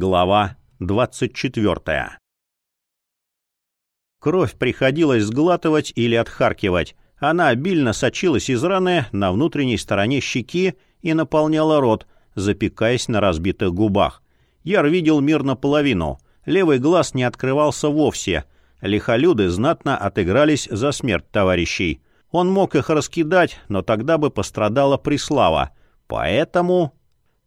Глава 24. Кровь приходилось сглатывать или отхаркивать. Она обильно сочилась из раны на внутренней стороне щеки и наполняла рот, запекаясь на разбитых губах. Яр видел мир наполовину. Левый глаз не открывался вовсе. Лихолюды знатно отыгрались за смерть товарищей. Он мог их раскидать, но тогда бы пострадала Прислава. Поэтому...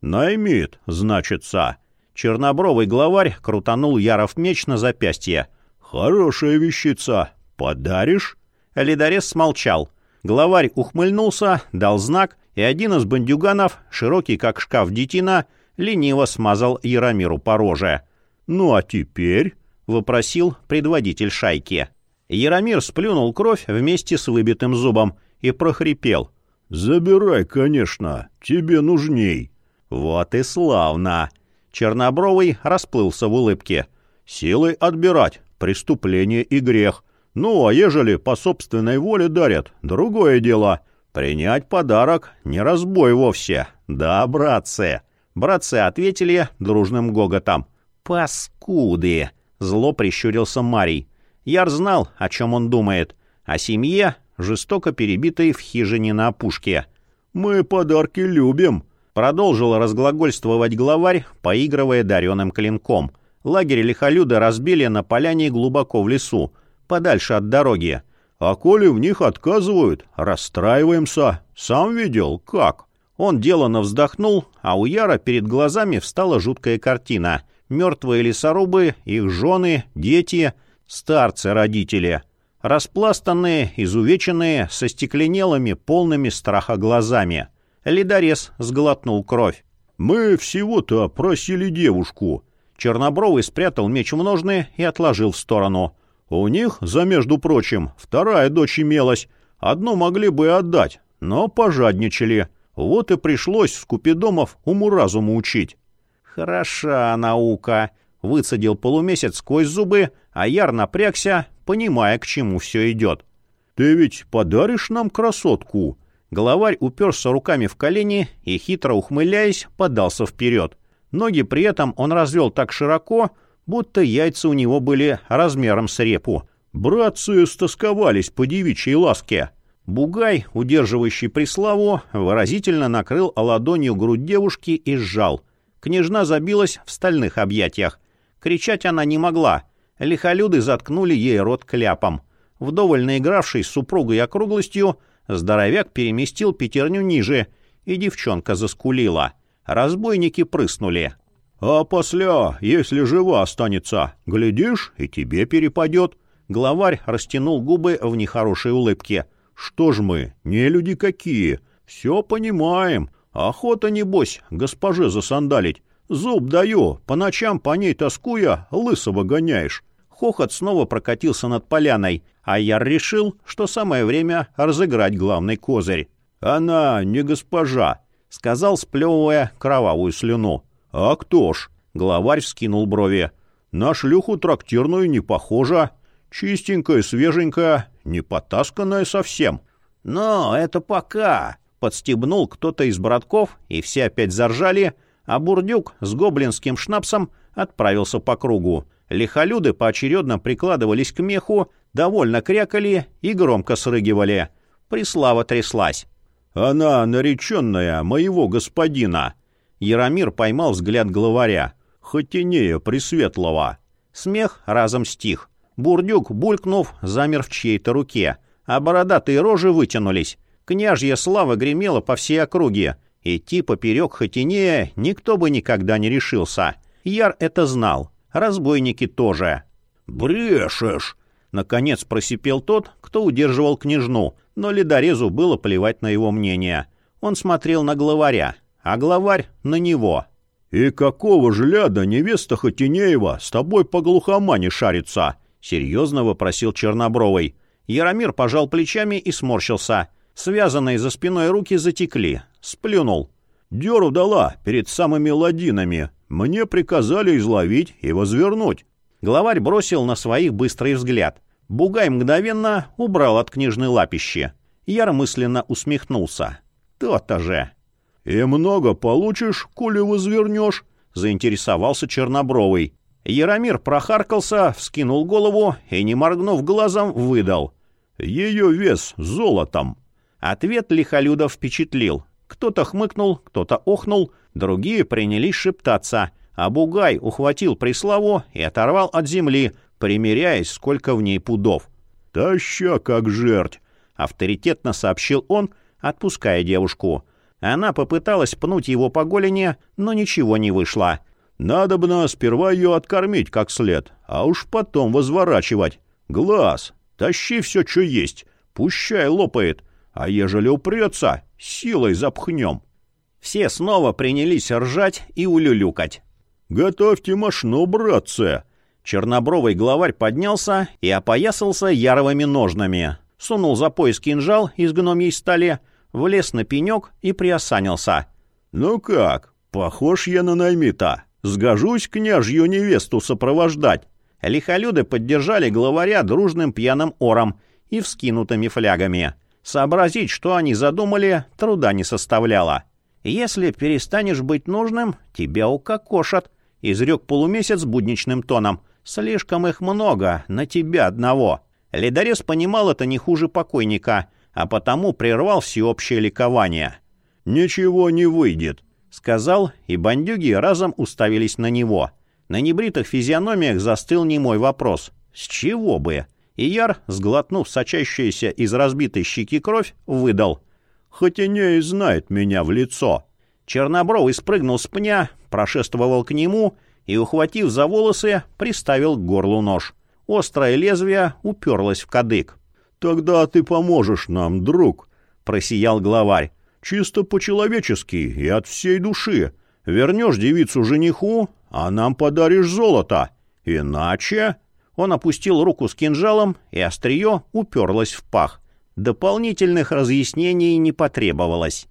«Наймит, значится», Чернобровый главарь крутанул Яров меч на запястье. «Хорошая вещица. Подаришь?» Ледорез смолчал. Главарь ухмыльнулся, дал знак, и один из бандюганов, широкий как шкаф детина, лениво смазал Яромиру по роже. «Ну а теперь?» — вопросил предводитель шайки. Яромир сплюнул кровь вместе с выбитым зубом и прохрипел. «Забирай, конечно, тебе нужней». «Вот и славно!» Чернобровый расплылся в улыбке. «Силой отбирать. Преступление и грех. Ну, а ежели по собственной воле дарят, другое дело. Принять подарок — не разбой вовсе. Да, братцы!» Братцы ответили дружным гоготом. «Паскуды!» — зло прищурился Марий. Яр знал, о чем он думает. О семье, жестоко перебитой в хижине на опушке. «Мы подарки любим», Продолжил разглагольствовать главарь, поигрывая дареным клинком. Лагерь лихолюда разбили на поляне глубоко в лесу, подальше от дороги. А коли в них отказывают, расстраиваемся. Сам видел, как. Он деланно вздохнул, а у Яра перед глазами встала жуткая картина. Мертвые лесорубы, их жены, дети, старцы-родители. Распластанные, изувеченные, со стекленелыми, полными страха глазами. Ледорез сглотнул кровь. «Мы всего-то просили девушку». Чернобровый спрятал меч в ножны и отложил в сторону. «У них, за между прочим, вторая дочь имелась. Одну могли бы и отдать, но пожадничали. Вот и пришлось скупидомов уму-разуму учить». «Хороша наука», — выцедил полумесяц сквозь зубы, а Яр напрягся, понимая, к чему все идет. «Ты ведь подаришь нам красотку?» Головарь уперся руками в колени и, хитро ухмыляясь, подался вперед. Ноги при этом он развел так широко, будто яйца у него были размером с репу. Братцы стосковались по девичьей ласке. Бугай, удерживающий Преславу, выразительно накрыл ладонью грудь девушки и сжал. Княжна забилась в стальных объятиях. Кричать она не могла. Лихолюды заткнули ей рот кляпом. Вдоволь наигравшись с супругой округлостью, Здоровяк переместил пятерню ниже, и девчонка заскулила. Разбойники прыснули. «А после, если жива останется, глядишь, и тебе перепадет». Главарь растянул губы в нехорошей улыбке. «Что ж мы, не люди какие, все понимаем. Охота, небось, госпоже засандалить. Зуб даю, по ночам по ней тоскуя, лысого гоняешь». Хохот снова прокатился над поляной, а я решил, что самое время разыграть главный козырь. «Она не госпожа», — сказал, сплевывая кровавую слюну. «А кто ж?» — главарь вскинул брови. «На шлюху трактирную не похожа. Чистенькая, свеженькая, не потасканная совсем». «Но это пока», — подстебнул кто-то из братков, и все опять заржали, а Бурдюк с гоблинским шнапсом отправился по кругу. Лихолюды поочередно прикладывались к меху, довольно крякали и громко срыгивали. Прислава тряслась. «Она нареченная моего господина!» Яромир поймал взгляд главаря. «Хотинея Пресветлого!» Смех разом стих. Бурдюк, булькнув, замер в чьей-то руке, а бородатые рожи вытянулись. Княжья слава гремела по всей округе. Идти поперек Хотинея никто бы никогда не решился. Яр это знал. Разбойники тоже. «Брешешь!» — наконец просипел тот, кто удерживал княжну, но ледорезу было плевать на его мнение. Он смотрел на главаря, а главарь — на него. «И какого ж ляда невеста Хотинеева с тобой по глухомане шарится?» — серьезно вопросил Чернобровый. Яромир пожал плечами и сморщился. Связанные за спиной руки затекли. Сплюнул. «Дёру дала перед самыми ладинами. Мне приказали изловить и возвернуть. Главарь бросил на своих быстрый взгляд. Бугай мгновенно убрал от книжной лапищи. Яр мысленно усмехнулся. То-то же. «И много получишь, коли возвернешь?» — заинтересовался Чернобровый. Яромир прохаркался, вскинул голову и, не моргнув глазом, выдал. «Ее вес золотом». Ответ Лихолюда впечатлил. Кто-то хмыкнул, кто-то охнул, другие принялись шептаться, а Бугай ухватил Преславу и оторвал от земли, примеряясь, сколько в ней пудов. «Таща, как жерть!» — авторитетно сообщил он, отпуская девушку. Она попыталась пнуть его по голени, но ничего не вышло. «Надо бы нас сперва ее откормить как след, а уж потом возворачивать. Глаз, тащи все, что есть, пущай лопает, а ежели упрется, силой запхнем». Все снова принялись ржать и улюлюкать. «Готовьте мошну, братцы!» Чернобровый главарь поднялся и опоясался яровыми ножнами, сунул за пояс кинжал из гномьей стали, влез на пенек и приосанился. «Ну как, похож я на наймита. Сгожусь княжью невесту сопровождать». Лихолюды поддержали главаря дружным пьяным ором и вскинутыми флягами. Сообразить, что они задумали, труда не составляло. «Если перестанешь быть нужным, тебя укокошат», — изрек полумесяц будничным тоном. «Слишком их много, на тебя одного». Ледорез понимал это не хуже покойника, а потому прервал всеобщее ликование. «Ничего не выйдет», — сказал, и бандюги разом уставились на него. На небритых физиономиях застыл немой вопрос. «С чего бы?» И Яр, сглотнув сочащуюся из разбитой щеки кровь, выдал. «Хоть и знает меня в лицо». Чернобровый спрыгнул с пня, прошествовал к нему и, ухватив за волосы, приставил к горлу нож. Острое лезвие уперлось в кадык. «Тогда ты поможешь нам, друг», — просиял главарь. «Чисто по-человечески и от всей души. Вернешь девицу жениху, а нам подаришь золото. Иначе...» Он опустил руку с кинжалом, и острие уперлось в пах. Дополнительных разъяснений не потребовалось.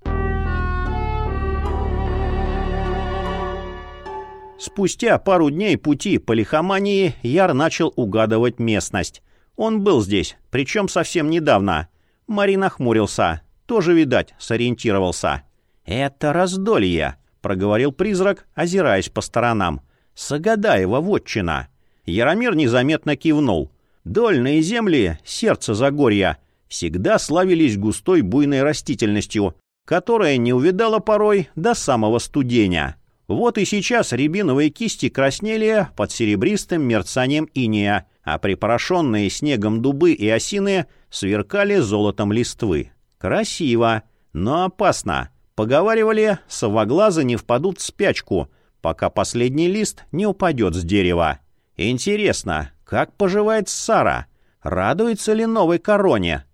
Спустя пару дней пути по лихомании Яр начал угадывать местность. Он был здесь, причем совсем недавно. Марин охмурился. Тоже, видать, сориентировался. «Это раздолье», — проговорил призрак, озираясь по сторонам. «Сагадаева вотчина». Яромир незаметно кивнул. Дольные земли, сердце Загорья, всегда славились густой буйной растительностью, которая не увидала порой до самого студеня. Вот и сейчас рябиновые кисти краснели под серебристым мерцанием иния, а припорошенные снегом дубы и осины сверкали золотом листвы. Красиво, но опасно. Поговаривали, совоглазы не впадут в спячку, пока последний лист не упадет с дерева. Интересно, как поживает Сара? Радуется ли новой короне?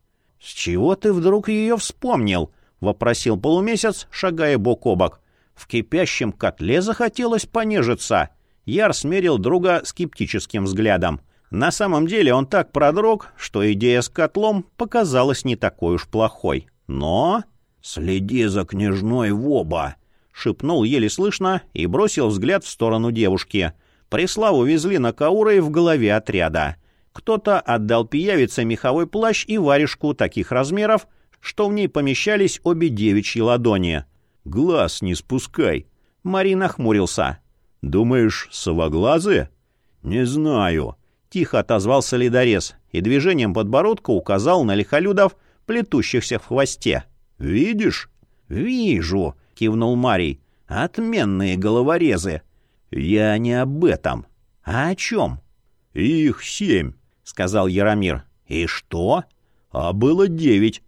С чего ты вдруг ее вспомнил? вопросил полумесяц, шагая бок о бок. В кипящем котле захотелось понежиться. Яр смерил друга скептическим взглядом. На самом деле он так продрог, что идея с котлом показалась не такой уж плохой. Но... «Следи за княжной в оба!» — шепнул еле слышно и бросил взгляд в сторону девушки. Преславу везли на Каурой в голове отряда. Кто-то отдал пиявице меховой плащ и варежку таких размеров, что в ней помещались обе девичьи ладони. Глаз не спускай. Марин охмурился. Думаешь, совоглазые? Не знаю. Тихо отозвался ледорез и движением подбородка указал на лихолюдов, плетущихся в хвосте. «Видишь?» «Вижу», — кивнул Марий. «Отменные головорезы». «Я не об этом». «А о чем?» «Их семь», — сказал Яромир. «И что?» «А было девять».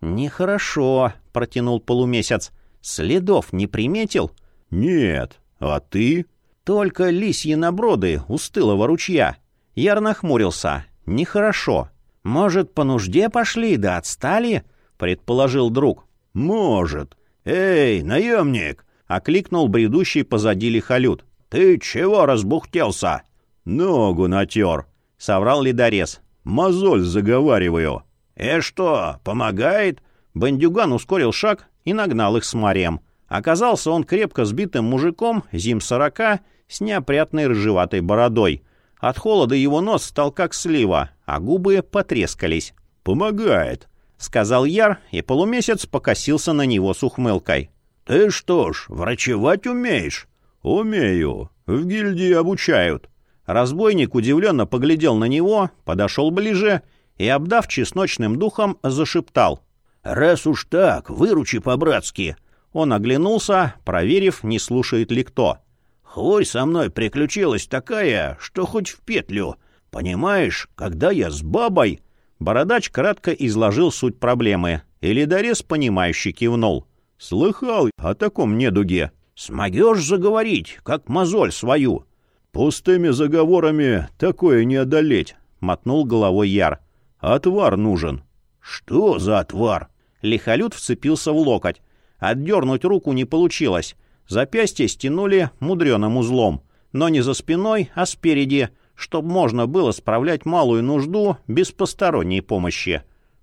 «Нехорошо», — протянул полумесяц. Следов не приметил? Нет. А ты? Только лисьи наброды у стылого ручья. Яр нахмурился. Нехорошо. Может, по нужде пошли, да отстали? Предположил друг. Может. Эй, наемник! Окликнул бредущий позади лихолют. Ты чего разбухтелся? Ногу натер. Соврал ледорез. Мозоль заговариваю. «И что, помогает?» Бандюган ускорил шаг и нагнал их с Марием. Оказался он крепко сбитым мужиком, зим сорока, с неопрятной рыжеватой бородой. От холода его нос стал как слива, а губы потрескались. «Помогает», — сказал Яр, и полумесяц покосился на него с ухмылкой. «Ты что ж, врачевать умеешь?» «Умею. В гильдии обучают». Разбойник удивленно поглядел на него, подошел ближе и, обдав чесночным духом, зашептал. «Раз уж так, выручи по-братски». Он оглянулся, проверив, не слушает ли кто. «Хворь со мной приключилась такая, что хоть в петлю. Понимаешь, когда я с бабой...» Бородач кратко изложил суть проблемы, и ледорез, понимающе кивнул. «Слыхал о таком недуге. Смогешь заговорить, как мозоль свою?» «Пустыми заговорами такое не одолеть», — мотнул головой Яр. «Отвар нужен». «Что за отвар?» Лихолют вцепился в локоть. Отдернуть руку не получилось. Запястье стянули мудреным узлом. Но не за спиной, а спереди, чтобы можно было справлять малую нужду без посторонней помощи.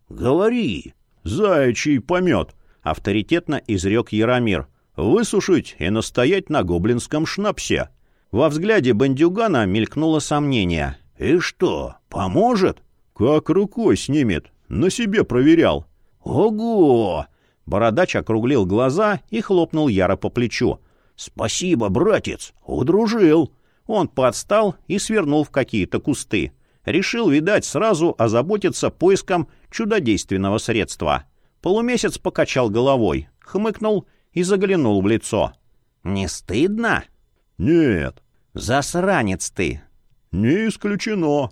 «Говори!» «Заячий помет!» — авторитетно изрек Яромир. «Высушить и настоять на гоблинском шнапсе». Во взгляде бандюгана мелькнуло сомнение. «И что, поможет?» «Как рукой снимет. На себе проверял». «Ого!» Бородач округлил глаза и хлопнул Яра по плечу. «Спасибо, братец! Удружил!» Он подстал и свернул в какие-то кусты. Решил, видать, сразу озаботиться поиском чудодейственного средства. Полумесяц покачал головой, хмыкнул и заглянул в лицо. «Не стыдно?» «Нет». «Засранец ты!» «Не исключено».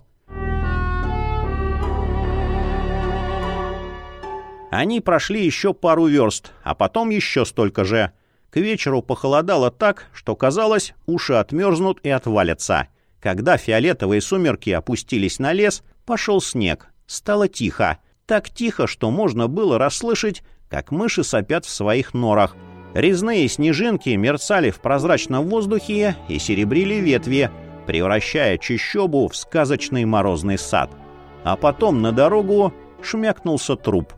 Они прошли еще пару верст, а потом еще столько же. К вечеру похолодало так, что казалось, уши отмерзнут и отвалятся. Когда фиолетовые сумерки опустились на лес, пошел снег. Стало тихо. Так тихо, что можно было расслышать, как мыши сопят в своих норах — Резные снежинки мерцали в прозрачном воздухе и серебрили ветви, превращая чащобу в сказочный морозный сад. А потом на дорогу шмякнулся труп.